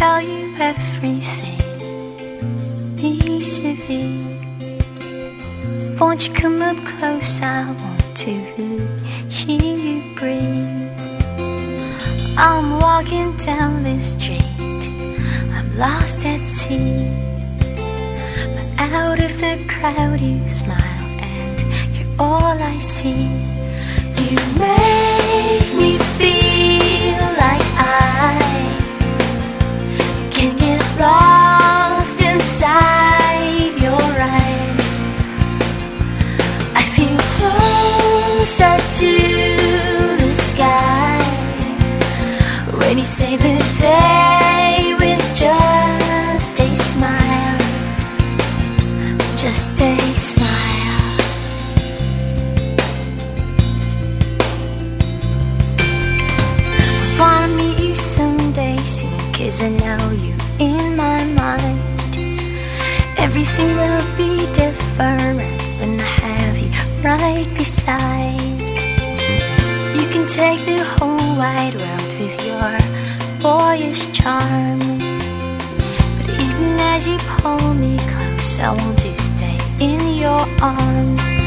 tell you everything vis-a-vis. Won't you come up close? I want to hear you breathe. I'm walking down the street, I'm lost at sea. But out of the crowd, you smile, and you're all I see. You make just a smile. Wanna meet you someday soon, cause I know you in my mind. Everything will be different when I have you right beside. You can take the whole wide world with your boyish charm. But even as you pull I want to stay in your arms.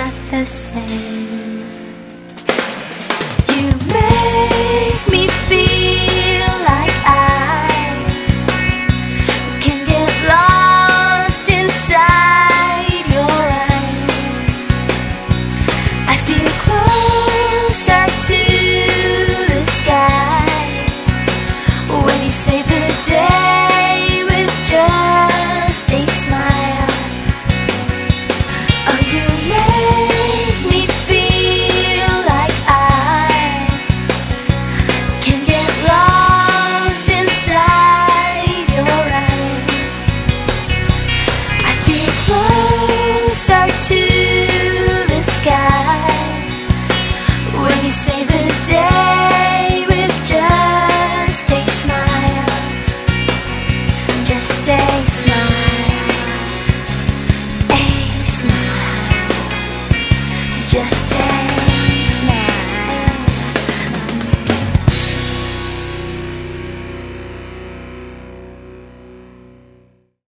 Not the same. Just